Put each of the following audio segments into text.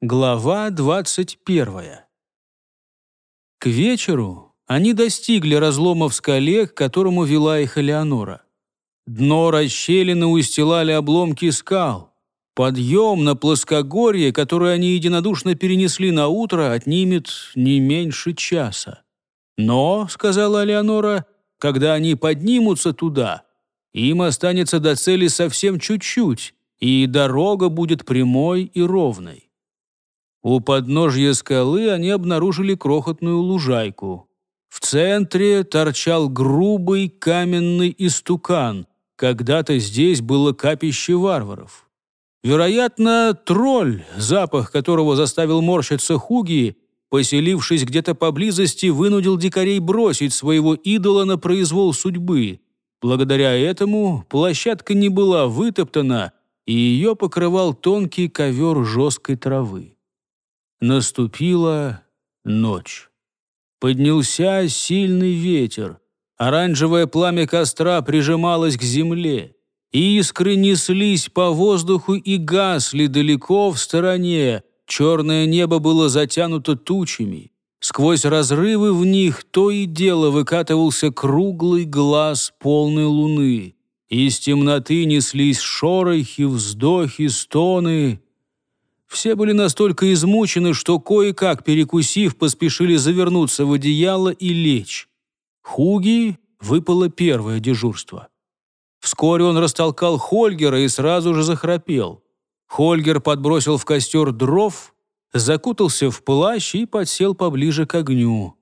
Глава 21. К вечеру они достигли разлома в скале, к которому вела их Элеонора. Дно расщелины устилали обломки скал. Подъем на плоскогорье, которое они единодушно перенесли на утро, отнимет не меньше часа. «Но», — сказала Элеонора, — «когда они поднимутся туда, им останется до цели совсем чуть-чуть, и дорога будет прямой и ровной». У подножья скалы они обнаружили крохотную лужайку. В центре торчал грубый каменный истукан. Когда-то здесь было капище варваров. Вероятно, тролль, запах которого заставил морщиться Хуги, поселившись где-то поблизости, вынудил дикарей бросить своего идола на произвол судьбы. Благодаря этому площадка не была вытоптана, и ее покрывал тонкий ковер жесткой травы. Наступила ночь. Поднялся сильный ветер. Оранжевое пламя костра прижималось к земле. Искры неслись по воздуху и гасли далеко в стороне. Черное небо было затянуто тучами. Сквозь разрывы в них то и дело выкатывался круглый глаз полной луны. Из темноты неслись шорохи, вздохи, стоны. Все были настолько измучены, что кое-как, перекусив, поспешили завернуться в одеяло и лечь. Хуги выпало первое дежурство. Вскоре он растолкал Хольгера и сразу же захрапел. Хольгер подбросил в костер дров, закутался в плащ и подсел поближе к огню.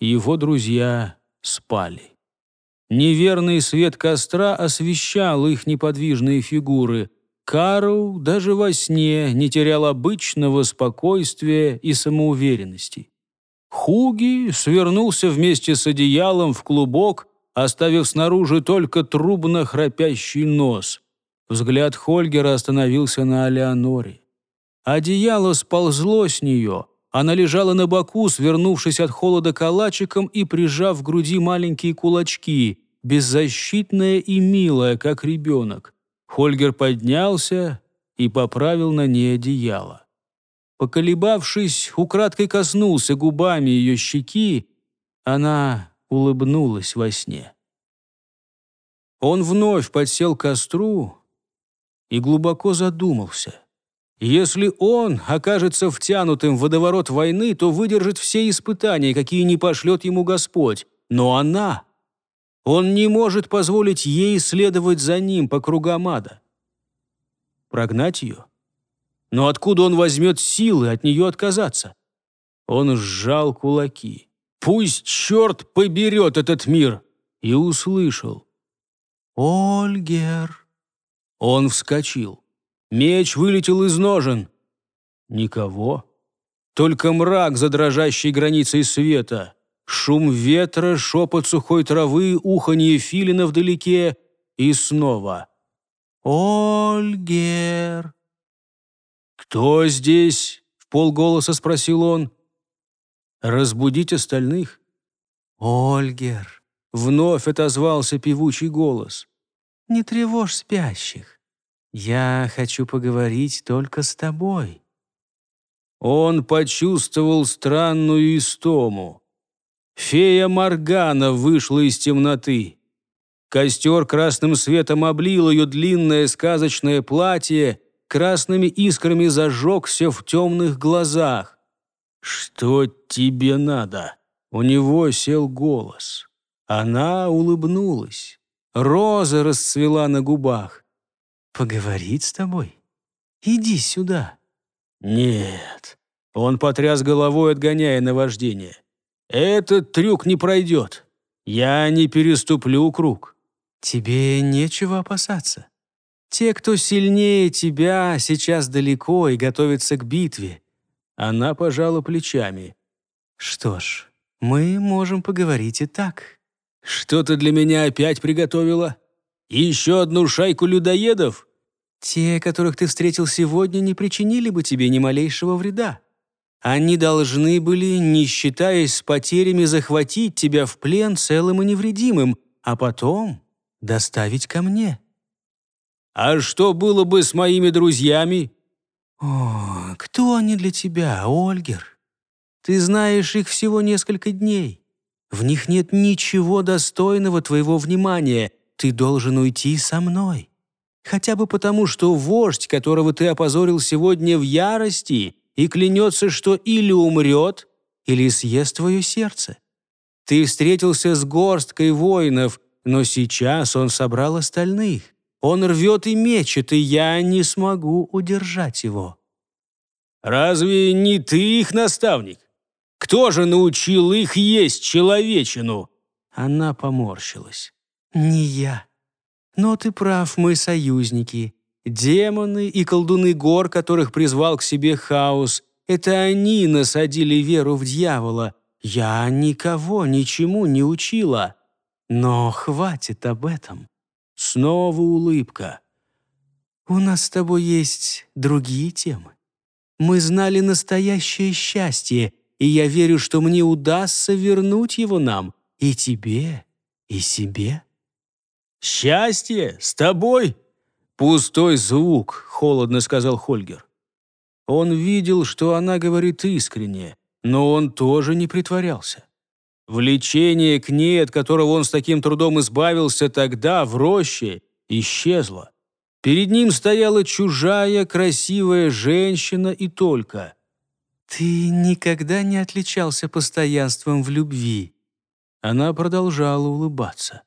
Его друзья спали. Неверный свет костра освещал их неподвижные фигуры – Карл даже во сне не терял обычного спокойствия и самоуверенности. Хуги свернулся вместе с одеялом в клубок, оставив снаружи только трубно храпящий нос. Взгляд Хольгера остановился на Алеоноре. Одеяло сползло с нее. Она лежала на боку, свернувшись от холода калачиком и прижав в груди маленькие кулачки, беззащитная и милая, как ребенок. Хольгер поднялся и поправил на ней одеяло. Поколебавшись, украдкой коснулся губами ее щеки, она улыбнулась во сне. Он вновь подсел к костру и глубоко задумался. Если он окажется втянутым в водоворот войны, то выдержит все испытания, какие не пошлет ему Господь. Но она он не может позволить ей следовать за ним по кругам ада. Прогнать ее? Но откуда он возьмет силы от нее отказаться? Он сжал кулаки. «Пусть черт поберет этот мир!» И услышал. «Ольгер!» Он вскочил. Меч вылетел из ножен. Никого. Только мрак за дрожащей границей света. Шум ветра, шепот сухой травы, уханье филина вдалеке и снова. «Ольгер!» «Кто здесь?» — в полголоса спросил он. «Разбудить остальных?» «Ольгер!» — вновь отозвался певучий голос. «Не тревожь спящих. Я хочу поговорить только с тобой». Он почувствовал странную истому. Фея Моргана вышла из темноты. Костер красным светом облил ее длинное сказочное платье, красными искрами зажегся в темных глазах. «Что тебе надо?» У него сел голос. Она улыбнулась. Роза расцвела на губах. «Поговорить с тобой? Иди сюда». «Нет». Он потряс головой, отгоняя наваждение. Этот трюк не пройдет. Я не переступлю круг. Тебе нечего опасаться. Те, кто сильнее тебя, сейчас далеко и готовятся к битве. Она пожала плечами. Что ж, мы можем поговорить и так. Что ты для меня опять приготовила? Еще одну шайку людоедов? Те, которых ты встретил сегодня, не причинили бы тебе ни малейшего вреда. Они должны были, не считаясь с потерями, захватить тебя в плен целым и невредимым, а потом доставить ко мне. А что было бы с моими друзьями? «О, кто они для тебя, Ольгер? Ты знаешь их всего несколько дней. В них нет ничего достойного твоего внимания. Ты должен уйти со мной. Хотя бы потому, что вождь, которого ты опозорил сегодня в ярости, и клянется, что или умрет, или съест твое сердце. Ты встретился с горсткой воинов, но сейчас он собрал остальных. Он рвет и мечет, и я не смогу удержать его». «Разве не ты их наставник? Кто же научил их есть человечину?» Она поморщилась. «Не я. Но ты прав, мы союзники. Демоны и колдуны гор, которых призвал к себе хаос, это они насадили веру в дьявола. Я никого ничему не учила. Но хватит об этом. Снова улыбка. У нас с тобой есть другие темы. Мы знали настоящее счастье, и я верю, что мне удастся вернуть его нам, и тебе, и себе. «Счастье? С тобой?» «Пустой звук», — холодно сказал Хольгер. Он видел, что она говорит искренне, но он тоже не притворялся. Влечение к ней, от которого он с таким трудом избавился тогда, в роще, исчезло. Перед ним стояла чужая, красивая женщина и только. «Ты никогда не отличался постоянством в любви». Она продолжала улыбаться.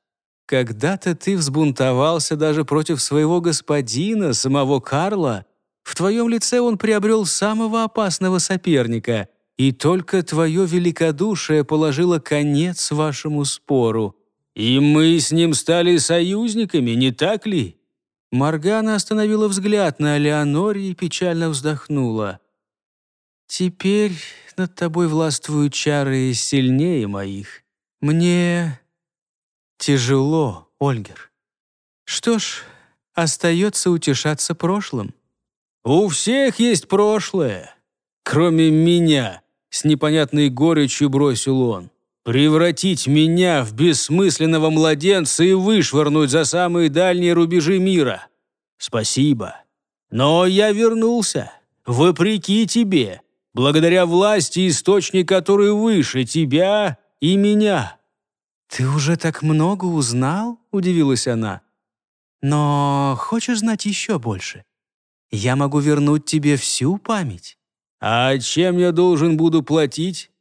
«Когда-то ты взбунтовался даже против своего господина, самого Карла. В твоем лице он приобрел самого опасного соперника — и только твое великодушие положило конец вашему спору. И мы с ним стали союзниками, не так ли?» Моргана остановила взгляд на Леоноре и печально вздохнула. «Теперь над тобой властвуют чары сильнее моих. Мне тяжело, Ольгер. Что ж, остается утешаться прошлым». «У всех есть прошлое, кроме меня», с непонятной горечью бросил он. «Превратить меня в бессмысленного младенца и вышвырнуть за самые дальние рубежи мира. Спасибо. Но я вернулся. Вопреки тебе. Благодаря власти, источник который выше тебя и меня». «Ты уже так много узнал?» – удивилась она. «Но хочешь знать еще больше? Я могу вернуть тебе всю память. «А чем я должен буду платить?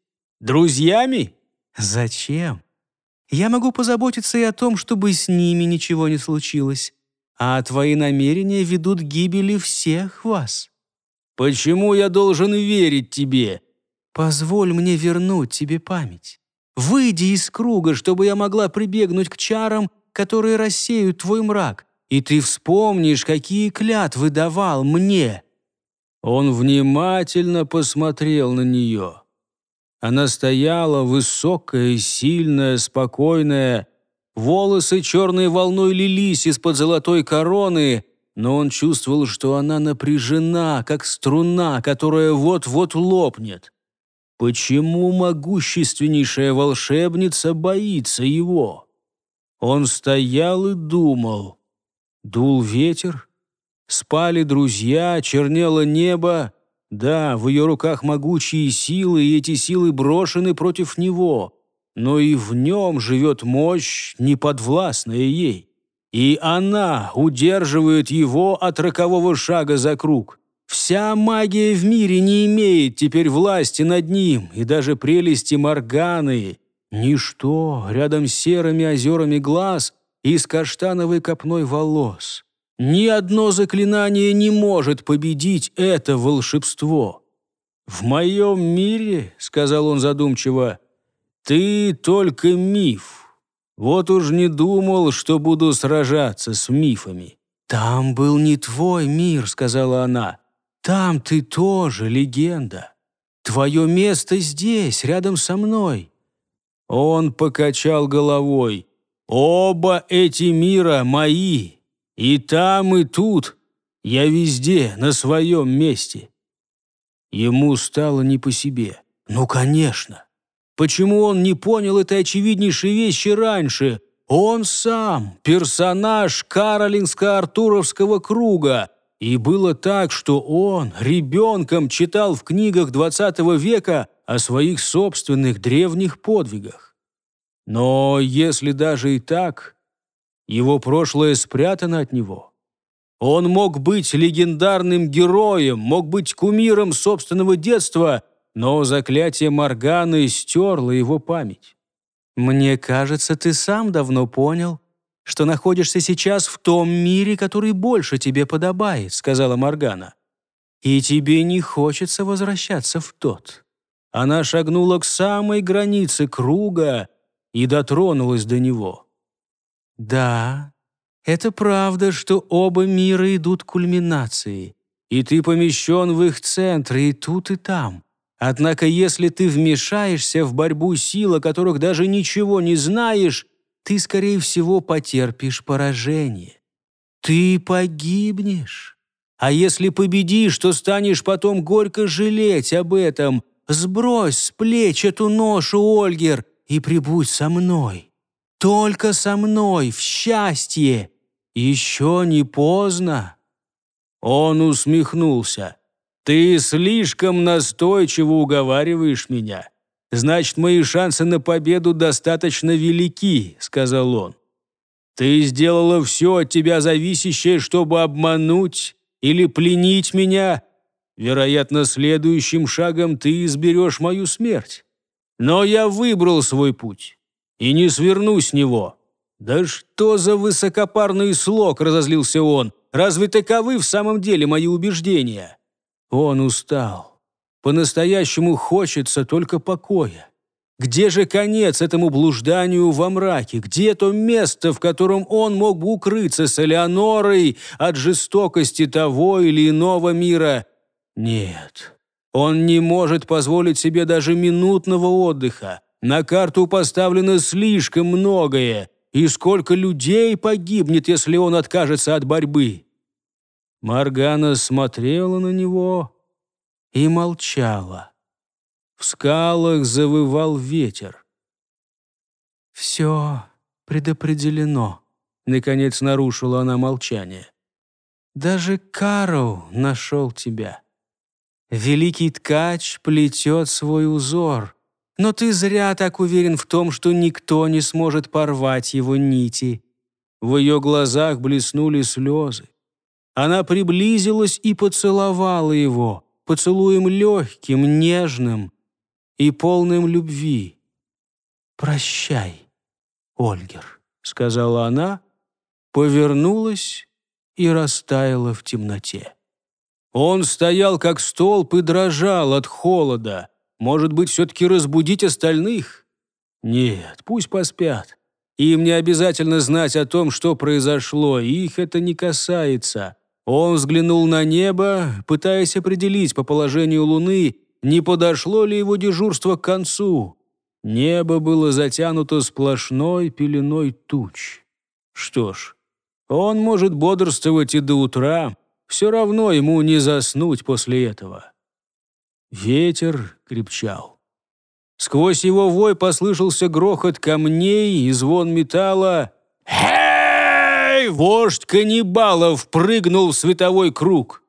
Друзьями?» «Зачем? Я могу позаботиться и о том, чтобы с ними ничего не случилось. А твои намерения ведут к гибели всех вас». «Почему я должен верить тебе?» «Позволь мне вернуть тебе память. Выйди из круга, чтобы я могла прибегнуть к чарам, которые рассеют твой мрак, и ты вспомнишь, какие клятвы давал мне». Он внимательно посмотрел на нее. Она стояла высокая, сильная, спокойная. Волосы черной волной лились из-под золотой короны, но он чувствовал, что она напряжена, как струна, которая вот-вот лопнет. Почему могущественнейшая волшебница боится его? Он стоял и думал. Дул ветер, Спали друзья, чернело небо. Да, в ее руках могучие силы, и эти силы брошены против него. Но и в нем живет мощь, неподвластная ей. И она удерживает его от рокового шага за круг. Вся магия в мире не имеет теперь власти над ним, и даже прелести Морганы — ничто рядом с серыми озерами глаз и с каштановой копной волос. Ни одно заклинание не может победить это волшебство. «В моем мире, — сказал он задумчиво, — ты только миф. Вот уж не думал, что буду сражаться с мифами». «Там был не твой мир, — сказала она. Там ты тоже легенда. Твое место здесь, рядом со мной». Он покачал головой. «Оба эти мира мои, и там, и тут. Я везде, на своем месте. Ему стало не по себе. Ну, конечно. Почему он не понял этой очевиднейшей вещи раньше? Он сам, персонаж Каролинско-Артуровского круга. И было так, что он ребенком читал в книгах XX века о своих собственных древних подвигах. Но если даже и так, его прошлое спрятано от него. Он мог быть легендарным героем, мог быть кумиром собственного детства, но заклятие Морганы стерло его память. «Мне кажется, ты сам давно понял, что находишься сейчас в том мире, который больше тебе подобает», сказала Моргана. «И тебе не хочется возвращаться в тот». Она шагнула к самой границе круга и дотронулась до него. «Да, это правда, что оба мира идут к кульминации, и ты помещен в их центры и тут, и там. Однако если ты вмешаешься в борьбу сил, о которых даже ничего не знаешь, ты, скорее всего, потерпишь поражение. Ты погибнешь. А если победишь, то станешь потом горько жалеть об этом. Сбрось с плеч эту ношу, Ольгер, и прибудь со мной. Только со мной, в счастье. Еще не поздно». Он усмехнулся. «Ты слишком настойчиво уговариваешь меня. Значит, мои шансы на победу достаточно велики», — сказал он. «Ты сделала все от тебя зависящее, чтобы обмануть или пленить меня. Вероятно, следующим шагом ты изберешь мою смерть. Но я выбрал свой путь и не сверну с него». «Да что за высокопарный слог!» — разозлился он. «Разве таковы в самом деле мои убеждения?» Он устал. По-настоящему хочется только покоя. Где же конец этому блужданию во мраке? Где то место, в котором он мог бы укрыться с Элеонорой от жестокости того или иного мира? Нет, он не может позволить себе даже минутного отдыха. На карту поставлено слишком многое. И сколько людей погибнет, если он откажется от борьбы? Маргана смотрела на него и молчала. В скалах завывал ветер. «Все предопределено», — наконец нарушила она молчание. «Даже Карл нашел тебя. Великий ткач плетет свой узор, но ты зря так уверен в том, что никто не сможет порвать его нити». В ее глазах блеснули слезы. Она приблизилась и поцеловала его, поцелуем легким, нежным и полным любви. «Прощай, Ольгер», — сказала она, повернулась и растаяла в темноте. Он стоял как столб и дрожал от холода. Может быть, все-таки разбудить остальных? Нет, пусть поспят. Им не обязательно знать о том, что произошло, их это не касается. Он взглянул на небо, пытаясь определить по положению луны, не подошло ли его дежурство к концу. Небо было затянуто сплошной пеленой туч. Что ж, он может бодрствовать и до утра, все равно ему не заснуть после этого. Ветер крепчал. Сквозь его вой послышался грохот камней и звон металла. «Хе!» Вождь каннибалов прыгнул в световой круг.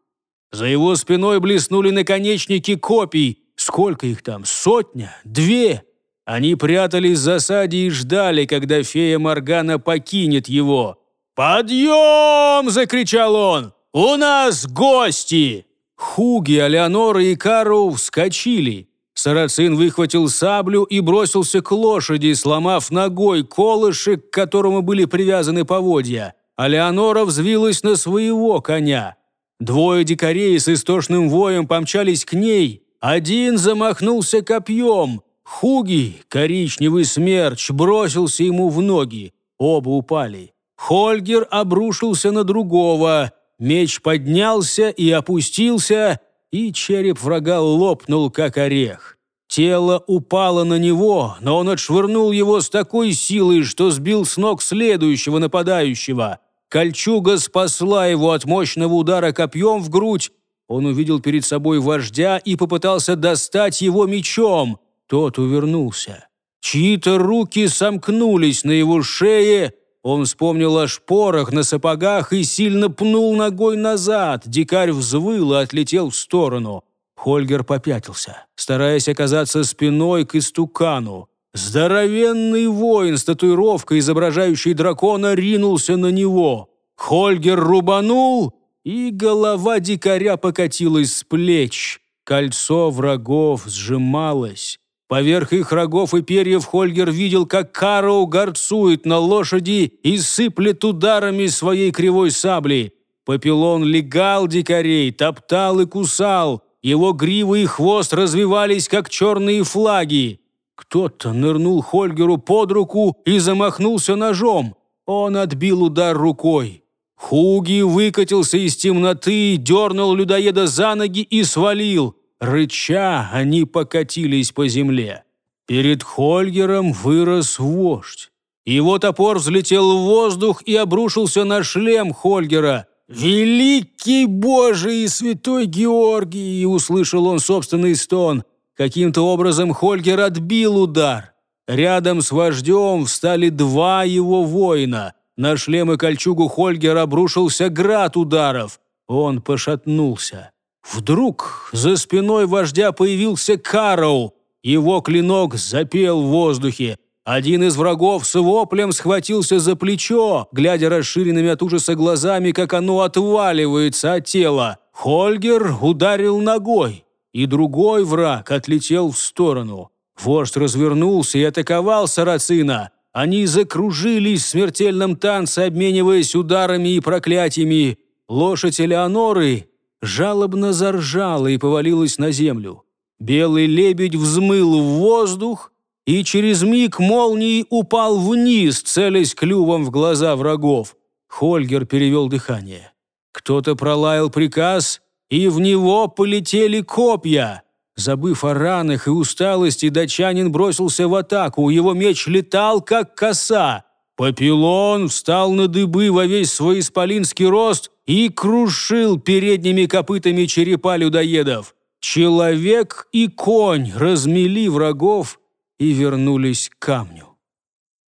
За его спиной блеснули наконечники копий. Сколько их там? Сотня? Две? Они прятались в засаде и ждали, когда фея Моргана покинет его. «Подъем!» – закричал он. «У нас гости!» Хуги, Алеонора и Кару вскочили. Сарацин выхватил саблю и бросился к лошади, сломав ногой колышек, к которому были привязаны поводья а Леонора взвилась на своего коня. Двое дикарей с истошным воем помчались к ней. Один замахнулся копьем. Хуги, коричневый смерч, бросился ему в ноги. Оба упали. Хольгер обрушился на другого. Меч поднялся и опустился, и череп врага лопнул, как орех. Тело упало на него, но он отшвырнул его с такой силой, что сбил с ног следующего нападающего. Кольчуга спасла его от мощного удара копьем в грудь. Он увидел перед собой вождя и попытался достать его мечом. Тот увернулся. Чьи-то руки сомкнулись на его шее, Он вспомнил о шпорах на сапогах и сильно пнул ногой назад. Дикарь взвыл и отлетел в сторону. Хольгер попятился, стараясь оказаться спиной к истукану. Здоровенный воин с татуировкой, изображающей дракона, ринулся на него. Хольгер рубанул, и голова дикаря покатилась с плеч. Кольцо врагов сжималось. Поверх их рогов и перьев Хольгер видел, как Кароу горцует на лошади и сыплет ударами своей кривой сабли. Папилон легал дикарей, топтал и кусал. Его гривы и хвост развивались, как черные флаги. Кто-то нырнул Хольгеру под руку и замахнулся ножом. Он отбил удар рукой. Хуги выкатился из темноты, дернул людоеда за ноги и свалил. Рыча, они покатились по земле. Перед Хольгером вырос вождь. Его топор взлетел в воздух и обрушился на шлем Хольгера. «Великий Божий и святой Георгий!» – услышал он собственный стон. Каким-то образом Хольгер отбил удар. Рядом с вождем встали два его воина. На шлем и кольчугу Хольгера обрушился град ударов. Он пошатнулся. Вдруг за спиной вождя появился Кароу. Его клинок запел в воздухе. Один из врагов с воплем схватился за плечо, глядя расширенными от ужаса глазами, как оно отваливается от тела. Хольгер ударил ногой, и другой враг отлетел в сторону. Вождь развернулся и атаковал Сарацина. Они закружились в смертельном танце, обмениваясь ударами и проклятиями. Лошадь Элеоноры жалобно заржала и повалилась на землю. Белый лебедь взмыл в воздух и через миг молнией упал вниз, целясь клювом в глаза врагов. Хольгер перевел дыхание. Кто-то пролаял приказ, и в него полетели копья. Забыв о ранах и усталости, датчанин бросился в атаку. Его меч летал, как коса. Папилон встал на дыбы во весь свой исполинский рост и крушил передними копытами черепа людоедов. Человек и конь размели врагов и вернулись к камню.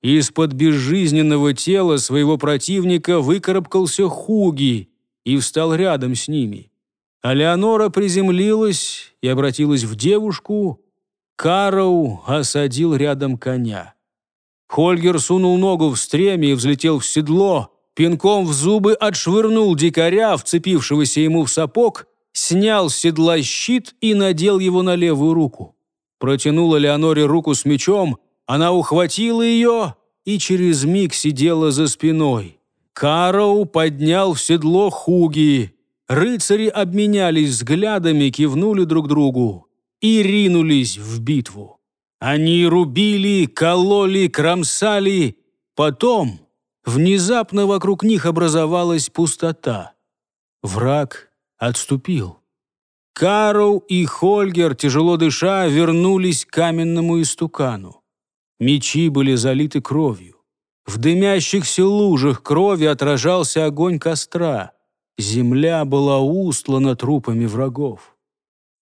Из-под безжизненного тела своего противника выкарабкался Хуги и встал рядом с ними. А Леонора приземлилась и обратилась в девушку. Кароу осадил рядом коня. Хольгер сунул ногу в стремя и взлетел в седло, пинком в зубы отшвырнул дикаря, вцепившегося ему в сапог, снял с седла щит и надел его на левую руку. Протянула Леоноре руку с мечом, она ухватила ее и через миг сидела за спиной. Кароу поднял в седло Хуги. Рыцари обменялись взглядами, кивнули друг другу и ринулись в битву. Они рубили, кололи, кромсали. Потом внезапно вокруг них образовалась пустота. Враг отступил. Карл и Хольгер, тяжело дыша, вернулись к каменному истукану. Мечи были залиты кровью. В дымящихся лужах крови отражался огонь костра. Земля была устлана трупами врагов.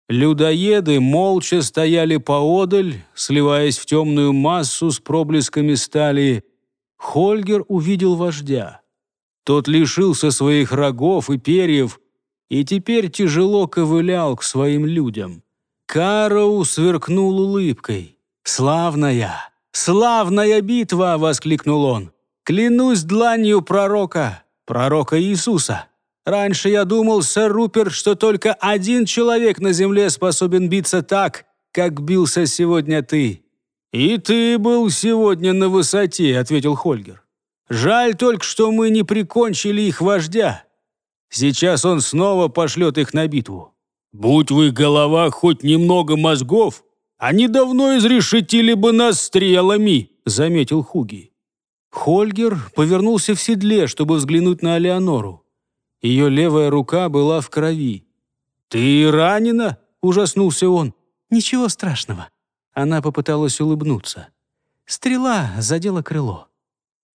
Людоеды молча стояли поодаль, сливаясь в темную массу с проблесками стали. Хольгер увидел вождя. Тот лишился своих рогов и перьев и теперь тяжело ковылял к своим людям. Кароу сверкнул улыбкой. «Славная, славная битва!» — воскликнул он. «Клянусь дланью пророка, пророка Иисуса!» Раньше я думал, сэр Руперт, что только один человек на земле способен биться так, как бился сегодня ты». «И ты был сегодня на высоте», — ответил Хольгер. «Жаль только, что мы не прикончили их вождя. Сейчас он снова пошлет их на битву. Будь в их головах хоть немного мозгов, они давно изрешетили бы нас стрелами», — заметил Хуги. Хольгер повернулся в седле, чтобы взглянуть на Алеонору. Ее левая рука была в крови. «Ты ранена?» – ужаснулся он. «Ничего страшного». Она попыталась улыбнуться. Стрела задела крыло.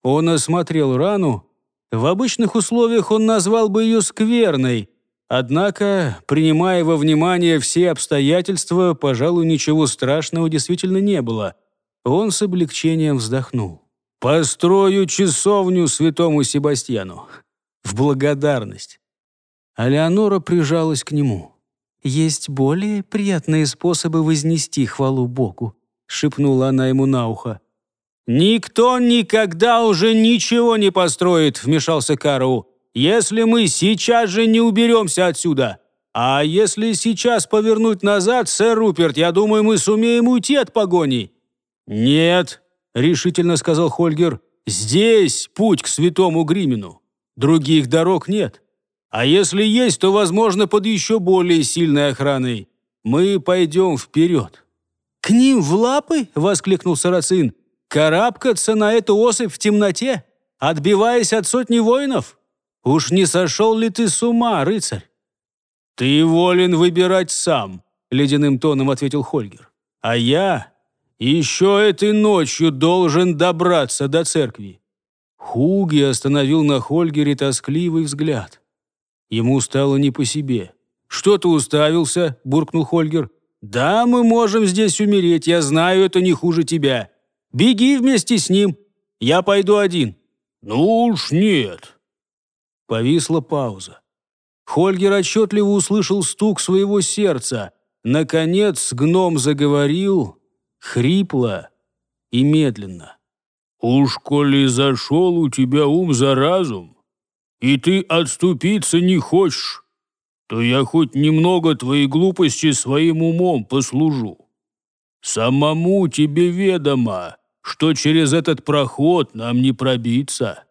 Он осмотрел рану. В обычных условиях он назвал бы ее скверной, однако, принимая во внимание все обстоятельства, пожалуй, ничего страшного действительно не было. Он с облегчением вздохнул. Построю часовню святому Себастьяну. В благодарность». А Леонора прижалась к нему. «Есть более приятные способы вознести хвалу Богу», — шепнула она ему на ухо. «Никто никогда уже ничего не построит», — вмешался Кару, «если мы сейчас же не уберемся отсюда. А если сейчас повернуть назад, сэр Руперт, я думаю, мы сумеем уйти от погони». «Нет», — решительно сказал Хольгер, «здесь путь к святому Гримину. Других дорог нет. А если есть, то, возможно, под еще более сильной охраной. Мы пойдем вперед». «К ним в лапы?» — воскликнул Сарацин. Карабкаться на эту особь в темноте, отбиваясь от сотни воинов? Уж не сошел ли ты с ума, рыцарь? «Ты волен выбирать сам», — ледяным тоном ответил Хольгер. «А я еще этой ночью должен добраться до церкви». Хуги остановил на Хольгере тоскливый взгляд. Ему стало не по себе. «Что ты уставился?» — буркнул Хольгер. «Да, мы можем здесь умереть, я знаю, это не хуже тебя. Беги вместе с ним. Я пойду один». «Ну уж нет». Повисла пауза. Хольгер отчетливо услышал стук своего сердца. Наконец гном заговорил, хрипло и медленно. «Уж коли зашел у тебя ум за разум, и ты отступиться не хочешь, то я хоть немного твоей глупости своим умом послужу. Самому тебе ведомо, что через этот проход нам не пробиться.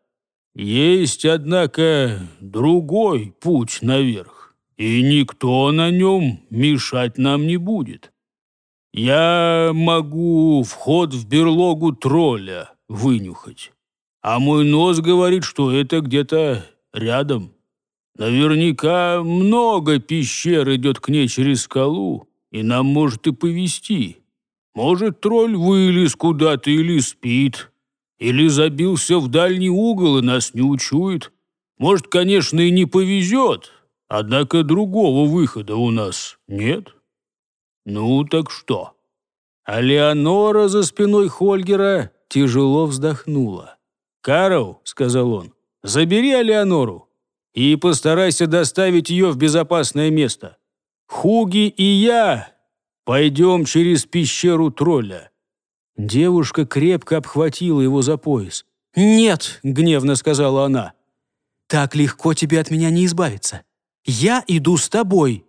Есть, однако, другой путь наверх, и никто на нем мешать нам не будет. Я могу вход в берлогу тролля вынюхать, а мой нос говорит, что это где-то рядом. Наверняка много пещер идет к ней через скалу, и нам может и повезти. Может, тролль вылез куда-то или спит, или забился в дальний угол и нас не учует. Может, конечно, и не повезет, однако другого выхода у нас нет. Ну так что? А Леонора за спиной Хольгера тяжело вздохнула. «Карл», — сказал он, — «забери Алеонору и постарайся доставить ее в безопасное место. Хуги и я Пойдем через пещеру тролля». Девушка крепко обхватила его за пояс. «Нет», — гневно сказала она. «Так легко тебе от меня не избавиться. Я иду с тобой».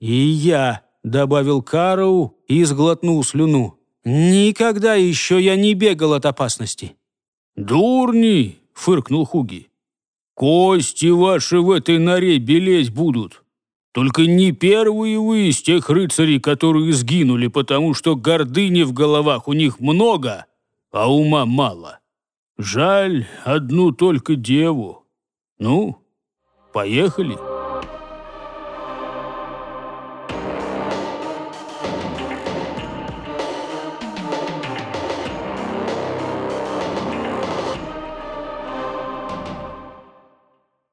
«И я», — добавил Кароу и сглотнул слюну. «Никогда еще я не бегал от опасности». «Дурни!» — фыркнул Хуги. «Кости ваши в этой норе белеть будут. Только не первые вы из тех рыцарей, которые сгинули, потому что гордыни в головах у них много, а ума мало. Жаль одну только деву. Ну, поехали».